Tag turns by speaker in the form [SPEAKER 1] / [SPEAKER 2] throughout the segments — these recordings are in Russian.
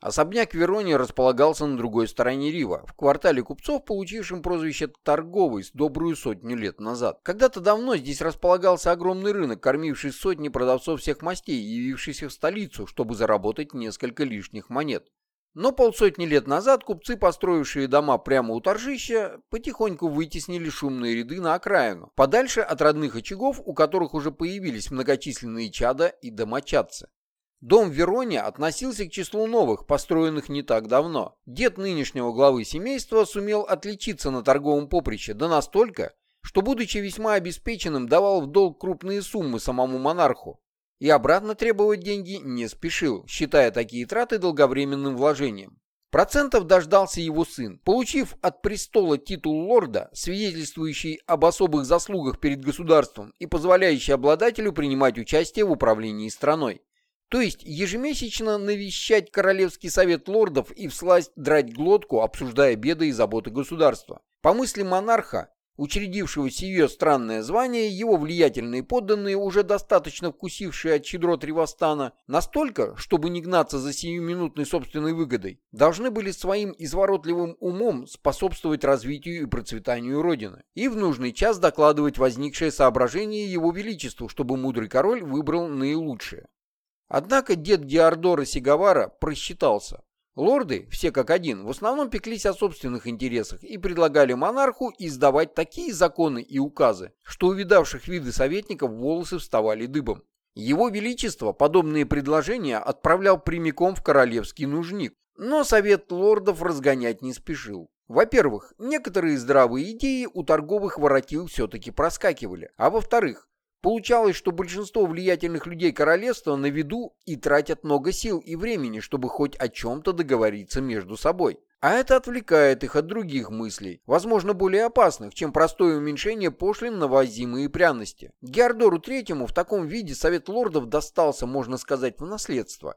[SPEAKER 1] Особняк Верони располагался на другой стороне Рива, в квартале купцов, получившем прозвище «Торговый» с добрую сотню лет назад. Когда-то давно здесь располагался огромный рынок, кормивший сотни продавцов всех мастей, явившихся в столицу, чтобы заработать несколько лишних монет. Но полсотни лет назад купцы, построившие дома прямо у торжища, потихоньку вытеснили шумные ряды на окраину, подальше от родных очагов, у которых уже появились многочисленные чада и домочадцы. Дом в относился к числу новых, построенных не так давно. Дед нынешнего главы семейства сумел отличиться на торговом поприще, да настолько, что, будучи весьма обеспеченным, давал в долг крупные суммы самому монарху и обратно требовать деньги не спешил, считая такие траты долговременным вложением. Процентов дождался его сын, получив от престола титул лорда, свидетельствующий об особых заслугах перед государством и позволяющий обладателю принимать участие в управлении страной. То есть ежемесячно навещать Королевский совет лордов и всласть драть глотку, обсуждая беды и заботы государства. По мысли монарха, учредившего сие странное звание, его влиятельные подданные, уже достаточно вкусившие от щедрот Ривастана, настолько, чтобы не гнаться за сиюминутной собственной выгодой, должны были своим изворотливым умом способствовать развитию и процветанию Родины, и в нужный час докладывать возникшее соображение его величеству, чтобы мудрый король выбрал наилучшее. Однако дед Диардора Сигавара просчитался. Лорды, все как один, в основном пеклись о собственных интересах и предлагали монарху издавать такие законы и указы, что у видавших виды советников волосы вставали дыбом. Его Величество подобные предложения отправлял прямиком в королевский нужник, но совет лордов разгонять не спешил. Во-первых, некоторые здравые идеи у торговых воротил все-таки проскакивали, а во-вторых, Получалось, что большинство влиятельных людей королевства на виду и тратят много сил и времени, чтобы хоть о чем-то договориться между собой. А это отвлекает их от других мыслей, возможно, более опасных, чем простое уменьшение пошлин на возимые пряности. Геордору Третьему в таком виде Совет Лордов достался, можно сказать, в наследство.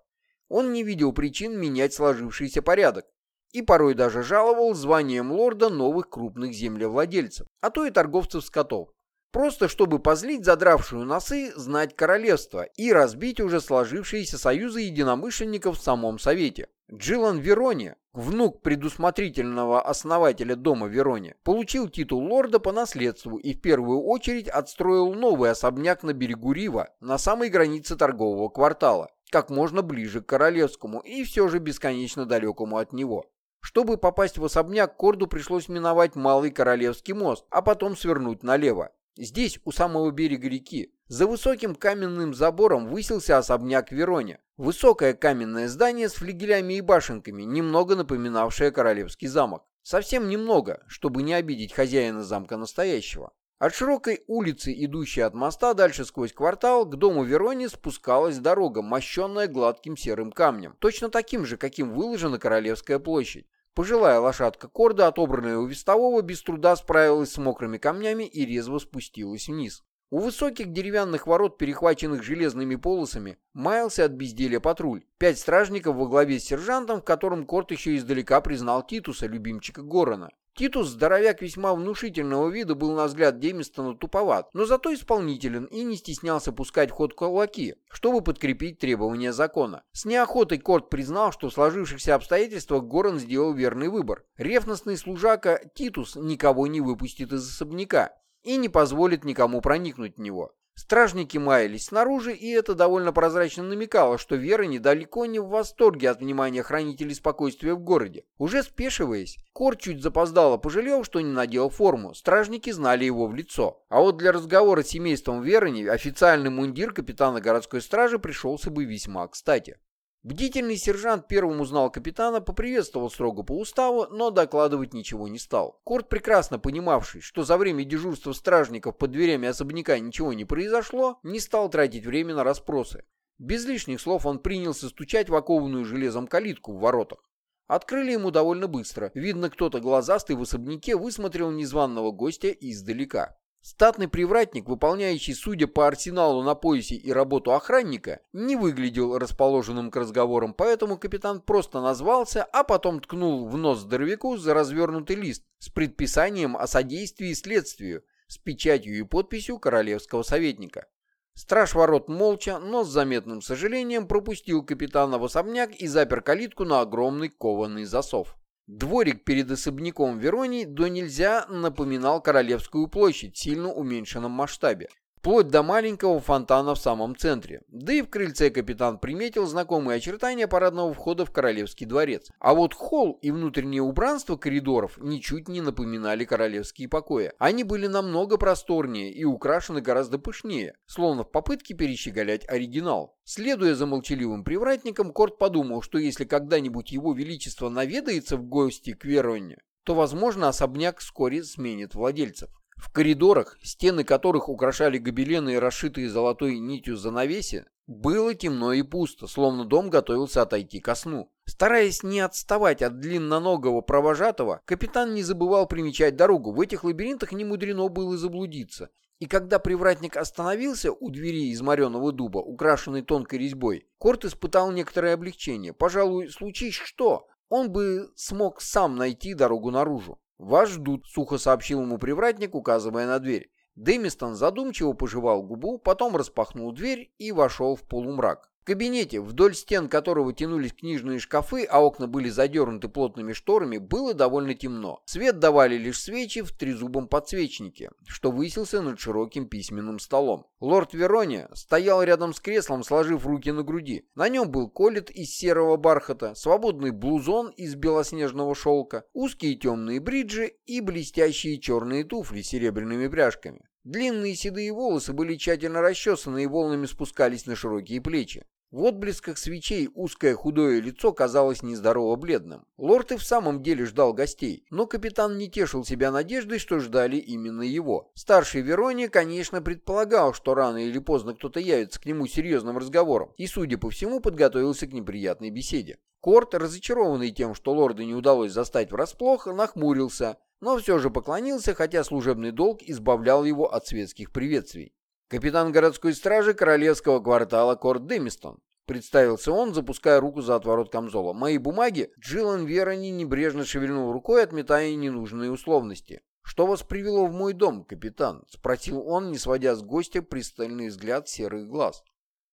[SPEAKER 1] Он не видел причин менять сложившийся порядок и порой даже жаловал званием лорда новых крупных землевладельцев, а то и торговцев скотов. Просто чтобы позлить задравшую носы знать королевство и разбить уже сложившиеся союзы единомышленников в самом Совете. Джилан Верони, внук предусмотрительного основателя дома Верони, получил титул лорда по наследству и в первую очередь отстроил новый особняк на берегу Рива, на самой границе торгового квартала, как можно ближе к королевскому и все же бесконечно далекому от него. Чтобы попасть в особняк, Корду пришлось миновать Малый Королевский мост, а потом свернуть налево. Здесь, у самого берега реки, за высоким каменным забором высился особняк Вероне. Высокое каменное здание с флигелями и башенками, немного напоминавшее королевский замок. Совсем немного, чтобы не обидеть хозяина замка настоящего. От широкой улицы, идущей от моста дальше сквозь квартал, к дому Верони спускалась дорога, мощенная гладким серым камнем, точно таким же, каким выложена Королевская площадь. Пожилая лошадка Корда, отобранная у вестового, без труда справилась с мокрыми камнями и резво спустилась вниз. У высоких деревянных ворот, перехваченных железными полосами, маялся от безделья патруль. Пять стражников во главе с сержантом, в котором Корт еще издалека признал Титуса, любимчика Горона. Титус, здоровяк весьма внушительного вида, был на взгляд Демистона туповат, но зато исполнителен и не стеснялся пускать в ход кулаки, чтобы подкрепить требования закона. С неохотой Корт признал, что в сложившихся обстоятельствах Горан сделал верный выбор. Ревностный служака Титус никого не выпустит из особняка и не позволит никому проникнуть в него. Стражники маялись снаружи, и это довольно прозрачно намекало, что Вера недалеко не в восторге от внимания хранителей спокойствия в городе. Уже спешиваясь, Кор чуть запоздало пожалел, что не надел форму. Стражники знали его в лицо. А вот для разговора с семейством Верони официальный мундир капитана городской стражи пришелся бы весьма кстати. Бдительный сержант первым узнал капитана, поприветствовал строго по уставу, но докладывать ничего не стал. Корт, прекрасно понимавший, что за время дежурства стражников под дверями особняка ничего не произошло, не стал тратить время на расспросы. Без лишних слов он принялся стучать в окованную железом калитку в воротах. Открыли ему довольно быстро. Видно, кто-то глазастый в особняке высмотрел незваного гостя издалека. Статный привратник, выполняющий, судя по арсеналу на поясе и работу охранника, не выглядел расположенным к разговорам, поэтому капитан просто назвался, а потом ткнул в нос здоровяку за развернутый лист с предписанием о содействии следствию с печатью и подписью королевского советника. Страж ворот молча, но с заметным сожалением пропустил капитана в особняк и запер калитку на огромный кованый засов. Дворик перед особняком Вероний до нельзя напоминал Королевскую площадь в сильно уменьшенном масштабе вплоть до маленького фонтана в самом центре. Да и в крыльце капитан приметил знакомые очертания парадного входа в Королевский дворец. А вот холл и внутреннее убранство коридоров ничуть не напоминали королевские покои. Они были намного просторнее и украшены гораздо пышнее, словно в попытке перещеголять оригинал. Следуя за молчаливым привратником, Корт подумал, что если когда-нибудь его величество наведается в гости к Вероне, то, возможно, особняк вскоре сменит владельцев. В коридорах, стены которых украшали гобелены и расшитые золотой нитью занавеси, было темно и пусто, словно дом готовился отойти ко сну. Стараясь не отставать от длинноногого провожатого, капитан не забывал примечать дорогу. В этих лабиринтах не мудрено было заблудиться. И когда привратник остановился у двери из мореного дуба, украшенной тонкой резьбой, Корт испытал некоторое облегчение. Пожалуй, случись что, он бы смог сам найти дорогу наружу. «Вас ждут», — сухо сообщил ему привратник, указывая на дверь. Дэмистон задумчиво пожевал губу, потом распахнул дверь и вошел в полумрак. В кабинете, вдоль стен которого тянулись книжные шкафы, а окна были задернуты плотными шторами, было довольно темно. Свет давали лишь свечи в трезубом подсвечнике, что высился над широким письменным столом. Лорд Верония стоял рядом с креслом, сложив руки на груди. На нем был колет из серого бархата, свободный блузон из белоснежного шелка, узкие темные бриджи и блестящие черные туфли с серебряными пряжками. Длинные седые волосы были тщательно расчесаны и волнами спускались на широкие плечи. В отблесках свечей узкое худое лицо казалось нездорово бледным. Лорд и в самом деле ждал гостей, но капитан не тешил себя надеждой, что ждали именно его. Старший Верония, конечно, предполагал, что рано или поздно кто-то явится к нему серьезным разговором, и, судя по всему, подготовился к неприятной беседе. Корт, разочарованный тем, что лорда не удалось застать врасплох, нахмурился, но все же поклонился, хотя служебный долг избавлял его от светских приветствий. «Капитан городской стражи королевского квартала Корт Демистон», представился он, запуская руку за отворот камзола. «Мои бумаги?» Джиллан Верони небрежно шевельнул рукой, отметая ненужные условности. «Что вас привело в мой дом, капитан?» — спросил он, не сводя с гостя пристальный взгляд серых глаз.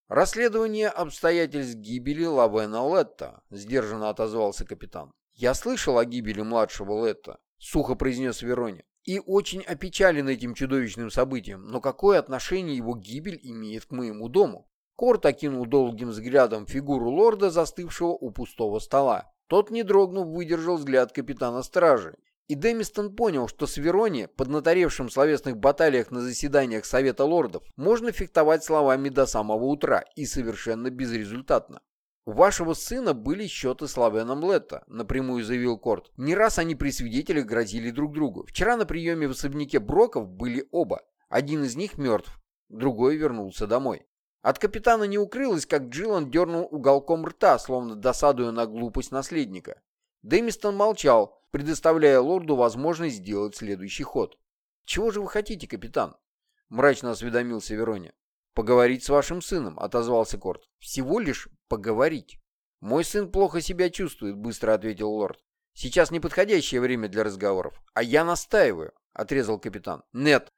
[SPEAKER 1] «Расследование обстоятельств гибели Лавена Летта», — сдержанно отозвался капитан. «Я слышал о гибели младшего Летта», — сухо произнес Верони и очень опечален этим чудовищным событием, но какое отношение его гибель имеет к моему дому? Корт окинул долгим взглядом фигуру лорда, застывшего у пустого стола. Тот, не дрогнув, выдержал взгляд капитана стражи. И Демистон понял, что с Верони, поднаторевшим в словесных баталиях на заседаниях Совета лордов, можно фехтовать словами до самого утра и совершенно безрезультатно. «У вашего сына были счеты с Лавеном Летто», — напрямую заявил Корт. «Не раз они при свидетелях грозили друг другу. Вчера на приеме в особняке Броков были оба. Один из них мертв, другой вернулся домой». От капитана не укрылось, как Джилан дернул уголком рта, словно досадуя на глупость наследника. Дэмистон молчал, предоставляя лорду возможность сделать следующий ход. «Чего же вы хотите, капитан?» — мрачно осведомился Вероня. «Поговорить с вашим сыном», — отозвался Корт. «Всего лишь поговорить». «Мой сын плохо себя чувствует», — быстро ответил лорд. «Сейчас неподходящее время для разговоров». «А я настаиваю», — отрезал капитан. «Нет,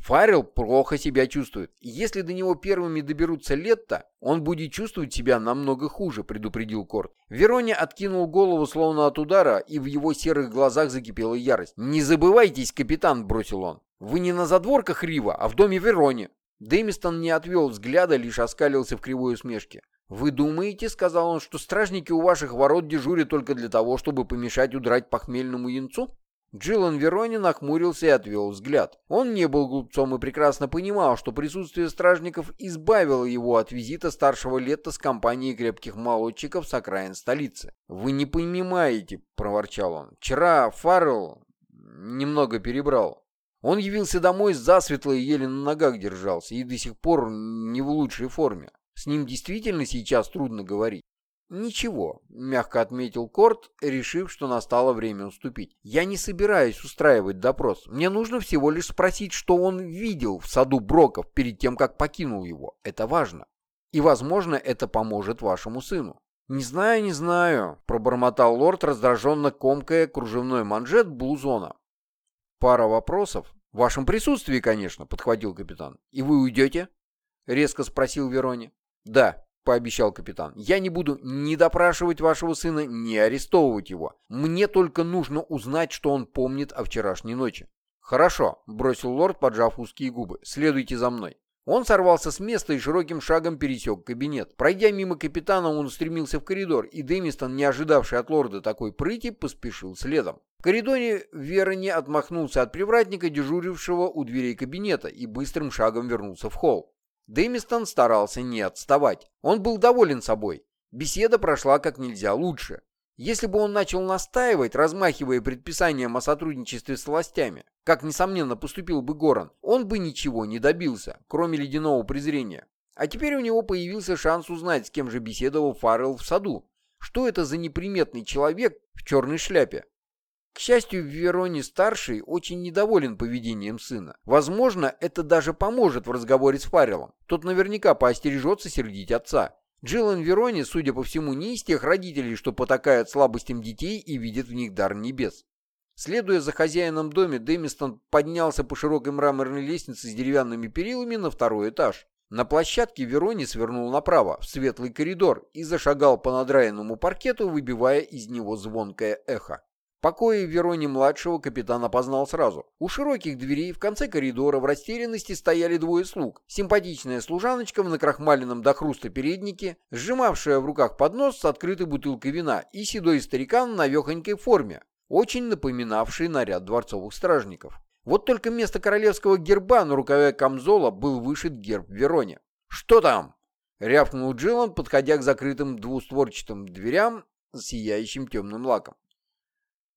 [SPEAKER 1] Фаррелл плохо себя чувствует. Если до него первыми доберутся Летто, он будет чувствовать себя намного хуже, предупредил Корт. Вероня откинул голову словно от удара, и в его серых глазах закипела ярость. «Не забывайтесь, капитан», — бросил он. «Вы не на задворках Рива, а в доме Верони». Дэмистон не отвел взгляда, лишь оскалился в кривой усмешке. «Вы думаете, — сказал он, — что стражники у ваших ворот дежурят только для того, чтобы помешать удрать похмельному янцу?» Джиллан Верони нахмурился и отвел взгляд. Он не был глупцом и прекрасно понимал, что присутствие стражников избавило его от визита старшего лета с компанией крепких молодчиков с окраин столицы. «Вы не понимаете», — проворчал он. «Вчера Фаррелл немного перебрал. Он явился домой засветло и еле на ногах держался, и до сих пор не в лучшей форме. С ним действительно сейчас трудно говорить. «Ничего», — мягко отметил Корт, решив, что настало время уступить. «Я не собираюсь устраивать допрос. Мне нужно всего лишь спросить, что он видел в саду Броков перед тем, как покинул его. Это важно. И, возможно, это поможет вашему сыну». «Не знаю, не знаю», — пробормотал лорд, раздраженно комкая кружевной манжет блузона. «Пара вопросов. В вашем присутствии, конечно», — подхватил капитан. «И вы уйдете?» — резко спросил Верони. «Да», — пообещал капитан. «Я не буду ни допрашивать вашего сына, ни арестовывать его. Мне только нужно узнать, что он помнит о вчерашней ночи». «Хорошо», — бросил лорд, поджав узкие губы. «Следуйте за мной». Он сорвался с места и широким шагом пересек кабинет. Пройдя мимо капитана, он устремился в коридор, и Дэмистон, не ожидавший от лорда такой прыти, поспешил следом. В коридоре Верони отмахнулся от привратника, дежурившего у дверей кабинета, и быстрым шагом вернулся в холл. Дэмистон старался не отставать. Он был доволен собой. Беседа прошла как нельзя лучше. Если бы он начал настаивать, размахивая предписанием о сотрудничестве с властями, как, несомненно, поступил бы Горан, он бы ничего не добился, кроме ледяного презрения. А теперь у него появился шанс узнать, с кем же беседовал Фаррелл в саду. Что это за неприметный человек в черной шляпе? К счастью, Верони-старший очень недоволен поведением сына. Возможно, это даже поможет в разговоре с Фарреллом. Тот наверняка поостережется сердить отца. Джиллан Верони, судя по всему, не из тех родителей, что потакают слабостям детей и видят в них дар небес. Следуя за хозяином доме, Дэмистон поднялся по широкой мраморной лестнице с деревянными перилами на второй этаж. На площадке Верони свернул направо, в светлый коридор, и зашагал по надраенному паркету, выбивая из него звонкое эхо. Покои Верони-младшего капитан опознал сразу. У широких дверей в конце коридора в растерянности стояли двое слуг. Симпатичная служаночка в накрахмаленном до хруста переднике, сжимавшая в руках поднос с открытой бутылкой вина, и седой старикан на навехонькой форме, очень напоминавший наряд дворцовых стражников. Вот только вместо королевского герба на рукаве камзола был вышит герб Верони. «Что там?» — рявкнул Джилан, подходя к закрытым двустворчатым дверям с сияющим темным лаком.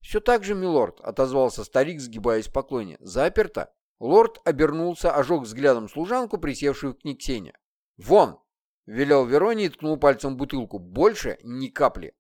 [SPEAKER 1] «Все так же, милорд», — отозвался старик, сгибаясь в поклоне. «Заперто». Лорд обернулся, ожег взглядом служанку, присевшую к Никсене. «Вон!» — велел Верони и ткнул пальцем бутылку. «Больше ни капли».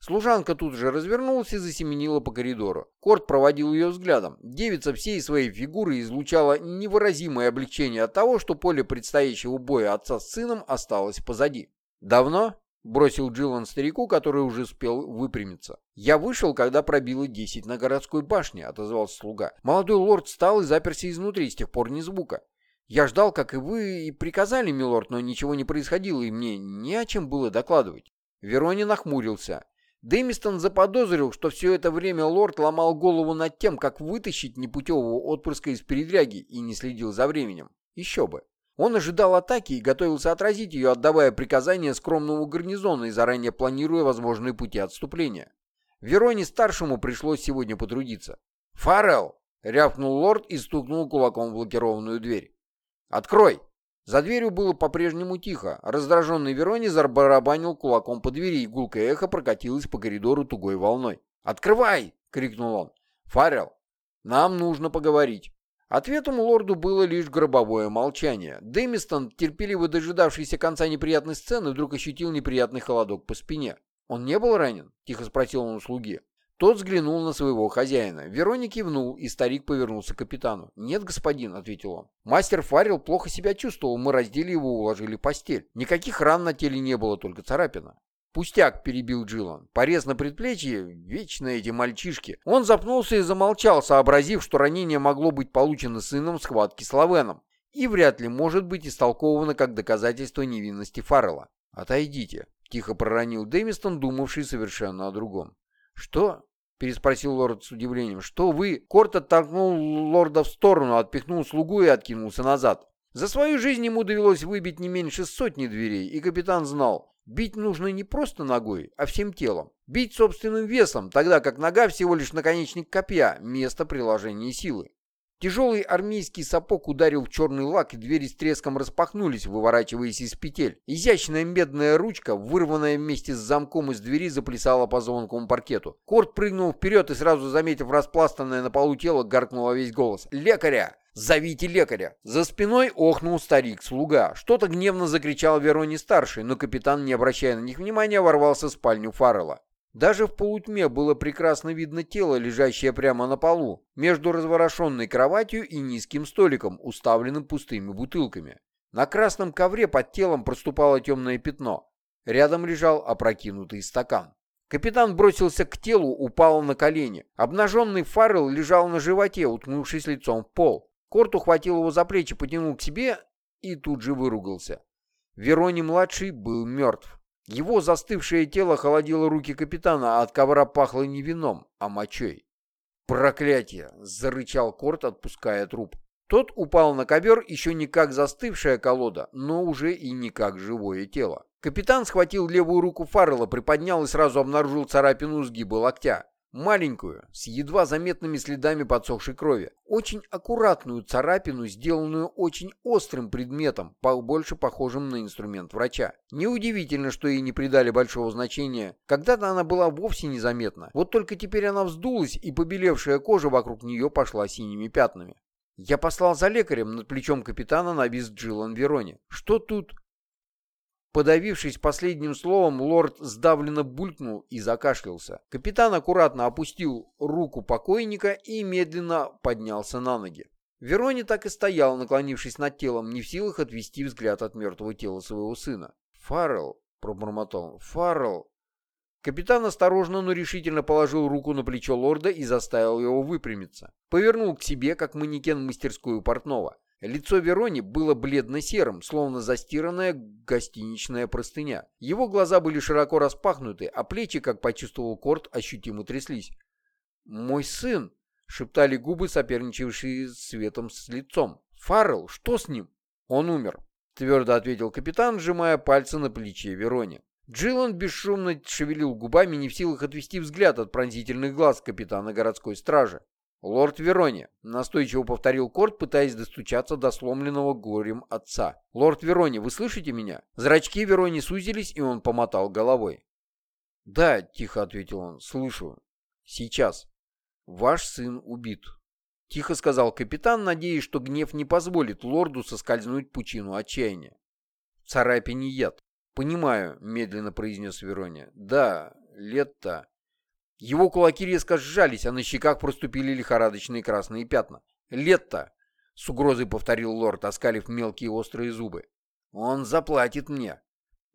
[SPEAKER 1] Служанка тут же развернулась и засеменила по коридору. Корт проводил ее взглядом. Девица всей своей фигуры излучала невыразимое облегчение от того, что поле предстоящего боя отца с сыном осталось позади. «Давно?» Бросил Джилан старику, который уже успел выпрямиться. «Я вышел, когда пробило десять на городской башне», — отозвался слуга. «Молодой лорд встал и заперся изнутри, с тех пор ни звука. Я ждал, как и вы, и приказали, милорд, но ничего не происходило, и мне не о чем было докладывать». Верони нахмурился. Дэмистон заподозрил, что все это время лорд ломал голову над тем, как вытащить непутевого отпрыска из передряги, и не следил за временем. Еще бы. Он ожидал атаки и готовился отразить ее, отдавая приказания скромному гарнизону и заранее планируя возможные пути отступления. Вероне-старшему пришлось сегодня потрудиться. «Фаррелл!» — рявкнул лорд и стукнул кулаком в блокированную дверь. «Открой!» За дверью было по-прежнему тихо. Раздраженный Верони забарабанил кулаком по двери, и гулкое эхо прокатилось по коридору тугой волной. «Открывай!» — крикнул он. «Фаррелл, нам нужно поговорить». Ответом лорду было лишь гробовое молчание. Дэмистон, терпеливо дожидавшийся конца неприятной сцены, вдруг ощутил неприятный холодок по спине. «Он не был ранен?» — тихо спросил он у слуги. Тот взглянул на своего хозяина. Вероник кивнул, и старик повернулся к капитану. «Нет, господин», — ответил он. «Мастер Фаррелл плохо себя чувствовал, мы раздели его и уложили в постель. Никаких ран на теле не было, только царапина». «Пустяк», — перебил Джилан. «Порез на предплечье? Вечно эти мальчишки». Он запнулся и замолчал, сообразив, что ранение могло быть получено сыном в схватке с Лавеном и вряд ли может быть истолковано как доказательство невинности Фаррелла. «Отойдите», — тихо проронил Дэмистон, думавший совершенно о другом. «Что?» — переспросил лорд с удивлением. «Что вы?» Корт оттолкнул лорда в сторону, отпихнул слугу и откинулся назад. За свою жизнь ему довелось выбить не меньше сотни дверей, и капитан знал, Бить нужно не просто ногой, а всем телом. Бить собственным весом, тогда как нога всего лишь наконечник копья, место приложения силы. Тяжелый армейский сапог ударил в черный лак, и двери с треском распахнулись, выворачиваясь из петель. Изящная медная ручка, вырванная вместе с замком из двери, заплясала по звонкому паркету. Корт прыгнул вперед и сразу, заметив распластанное на полу тело, гаркнул во весь голос. «Лекаря!» «Зовите лекаря!» За спиной охнул старик-слуга. Что-то гневно закричал Верони-старший, но капитан, не обращая на них внимания, ворвался в спальню Фаррелла. Даже в полутьме было прекрасно видно тело, лежащее прямо на полу, между разворошенной кроватью и низким столиком, уставленным пустыми бутылками. На красном ковре под телом проступало темное пятно. Рядом лежал опрокинутый стакан. Капитан бросился к телу, упал на колени. Обнаженный Фаррелл лежал на животе, уткнувшись лицом в пол. Корт ухватил его за плечи, потянул к себе и тут же выругался. Верони-младший был мертв. Его застывшее тело холодило руки капитана, а от ковра пахло не вином, а мочой. «Проклятие!» — зарычал Корт, отпуская труп. Тот упал на ковер, еще не как застывшая колода, но уже и не как живое тело. Капитан схватил левую руку Фаррелла, приподнял и сразу обнаружил царапину сгиба локтя. Маленькую, с едва заметными следами подсохшей крови. Очень аккуратную царапину, сделанную очень острым предметом, больше похожим на инструмент врача. Неудивительно, что ей не придали большого значения. Когда-то она была вовсе незаметна. Вот только теперь она вздулась, и побелевшая кожа вокруг нее пошла синими пятнами. Я послал за лекарем, над плечом капитана навис Джилан Вероне. Что тут? Подавившись последним словом, лорд сдавленно булькнул и закашлялся. Капитан аккуратно опустил руку покойника и медленно поднялся на ноги. Верони так и стоял, наклонившись над телом, не в силах отвести взгляд от мертвого тела своего сына. «Фаррелл», — пробормотал он, — «Фаррелл». Капитан осторожно, но решительно положил руку на плечо лорда и заставил его выпрямиться. Повернул к себе, как манекен в мастерскую портного. Лицо Верони было бледно-серым, словно застиранная гостиничная простыня. Его глаза были широко распахнуты, а плечи, как почувствовал Корт, ощутимо тряслись. «Мой сын!» — шептали губы, соперничавшие светом с лицом. «Фаррелл, что с ним?» «Он умер», — твердо ответил капитан, сжимая пальцы на плече Верони. Джиллан бесшумно шевелил губами, не в силах отвести взгляд от пронзительных глаз капитана городской стражи. «Лорд Верони», — настойчиво повторил Корт, пытаясь достучаться до сломленного горем отца. «Лорд Верони, вы слышите меня?» Зрачки Верони сузились, и он помотал головой. «Да», — тихо ответил он, — «слышу. Сейчас. Ваш сын убит». Тихо сказал капитан, надеясь, что гнев не позволит лорду соскользнуть пучину отчаяния. «Царапине яд». «Понимаю», — медленно произнес Верония. «Да, лето...» Его кулаки резко сжались, а на щеках проступили лихорадочные красные пятна. «Лето!» — с угрозой повторил лорд, оскалив мелкие острые зубы. «Он заплатит мне».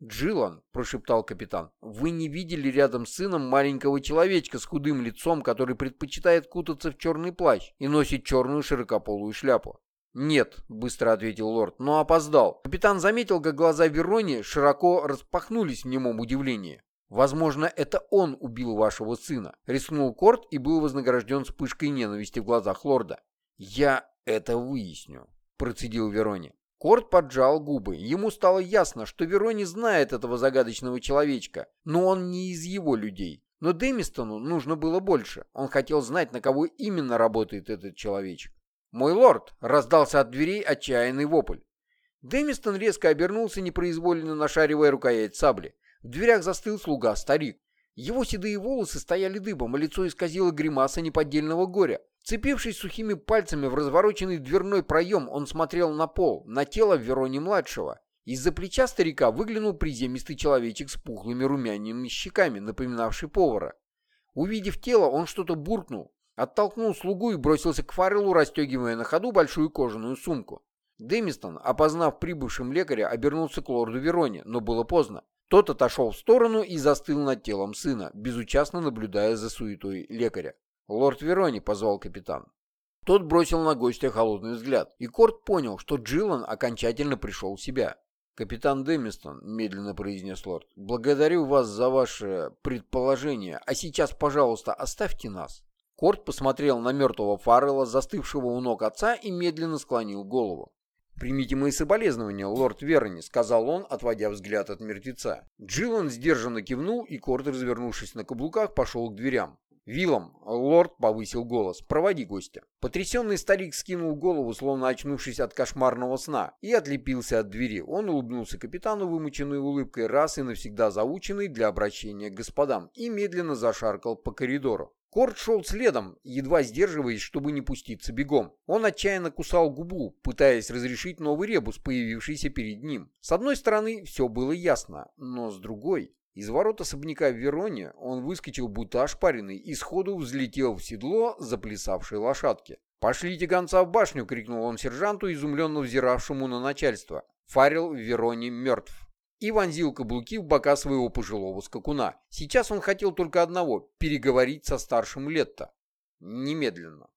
[SPEAKER 1] «Джилан», — прошептал капитан, — «вы не видели рядом с сыном маленького человечка с худым лицом, который предпочитает кутаться в черный плащ и носит черную широкополую шляпу?» «Нет», — быстро ответил лорд, — «но опоздал». Капитан заметил, как глаза Верони широко распахнулись в немом удивлении. «Возможно, это он убил вашего сына», — рискнул Корт и был вознагражден вспышкой ненависти в глазах лорда. «Я это выясню», — процедил Верони. Корт поджал губы. Ему стало ясно, что Верони знает этого загадочного человечка, но он не из его людей. Но Демистону нужно было больше. Он хотел знать, на кого именно работает этот человечек. «Мой лорд!» — раздался от дверей отчаянный вопль. Дэмистон резко обернулся, непроизвольно нашаривая рукоять сабли. В дверях застыл слуга-старик. Его седые волосы стояли дыбом, а лицо исказило гримаса неподдельного горя. Цепившись сухими пальцами в развороченный дверной проем, он смотрел на пол, на тело Верони-младшего. Из-за плеча старика выглянул приземистый человечек с пухлыми румяными щеками, напоминавший повара. Увидев тело, он что-то буркнул, Оттолкнул слугу и бросился к Фарреллу, расстегивая на ходу большую кожаную сумку. Дэмистон, опознав прибывшим лекаря, обернулся к лорду Вероне, но было поздно. Тот отошел в сторону и застыл над телом сына, безучастно наблюдая за суетой лекаря. «Лорд Верони», — позвал капитан. Тот бросил на гостя холодный взгляд, и Корт понял, что Джиллан окончательно пришел в себя. «Капитан Дэмистон», — медленно произнес лорд, — «благодарю вас за ваше предположение, а сейчас, пожалуйста, оставьте нас». Корт посмотрел на мертвого Фаррелла, застывшего у ног отца, и медленно склонил голову. «Примите мои соболезнования, лорд Верни», — сказал он, отводя взгляд от мертвеца. Джиллан сдержанно кивнул, и Корт, развернувшись на каблуках, пошел к дверям. «Виллом!» — лорд повысил голос. «Проводи гостя». Потрясенный старик скинул голову, словно очнувшись от кошмарного сна, и отлепился от двери. Он улыбнулся капитану, вымученной улыбкой, раз и навсегда заученной для обращения к господам, и медленно зашаркал по коридору. Корт шел следом, едва сдерживаясь, чтобы не пуститься бегом. Он отчаянно кусал губу, пытаясь разрешить новый ребус, появившийся перед ним. С одной стороны, все было ясно, но с другой... Из ворот особняка в Вероне он выскочил будто ошпаренный и сходу взлетел в седло заплясавшей лошадки. «Пошлите гонца в башню!» — крикнул он сержанту, изумленно взиравшему на начальство. Фарил в Вероне мертв и вонзил каблуки в бока своего пожилого скакуна. Сейчас он хотел только одного — переговорить со старшим Летто. Немедленно.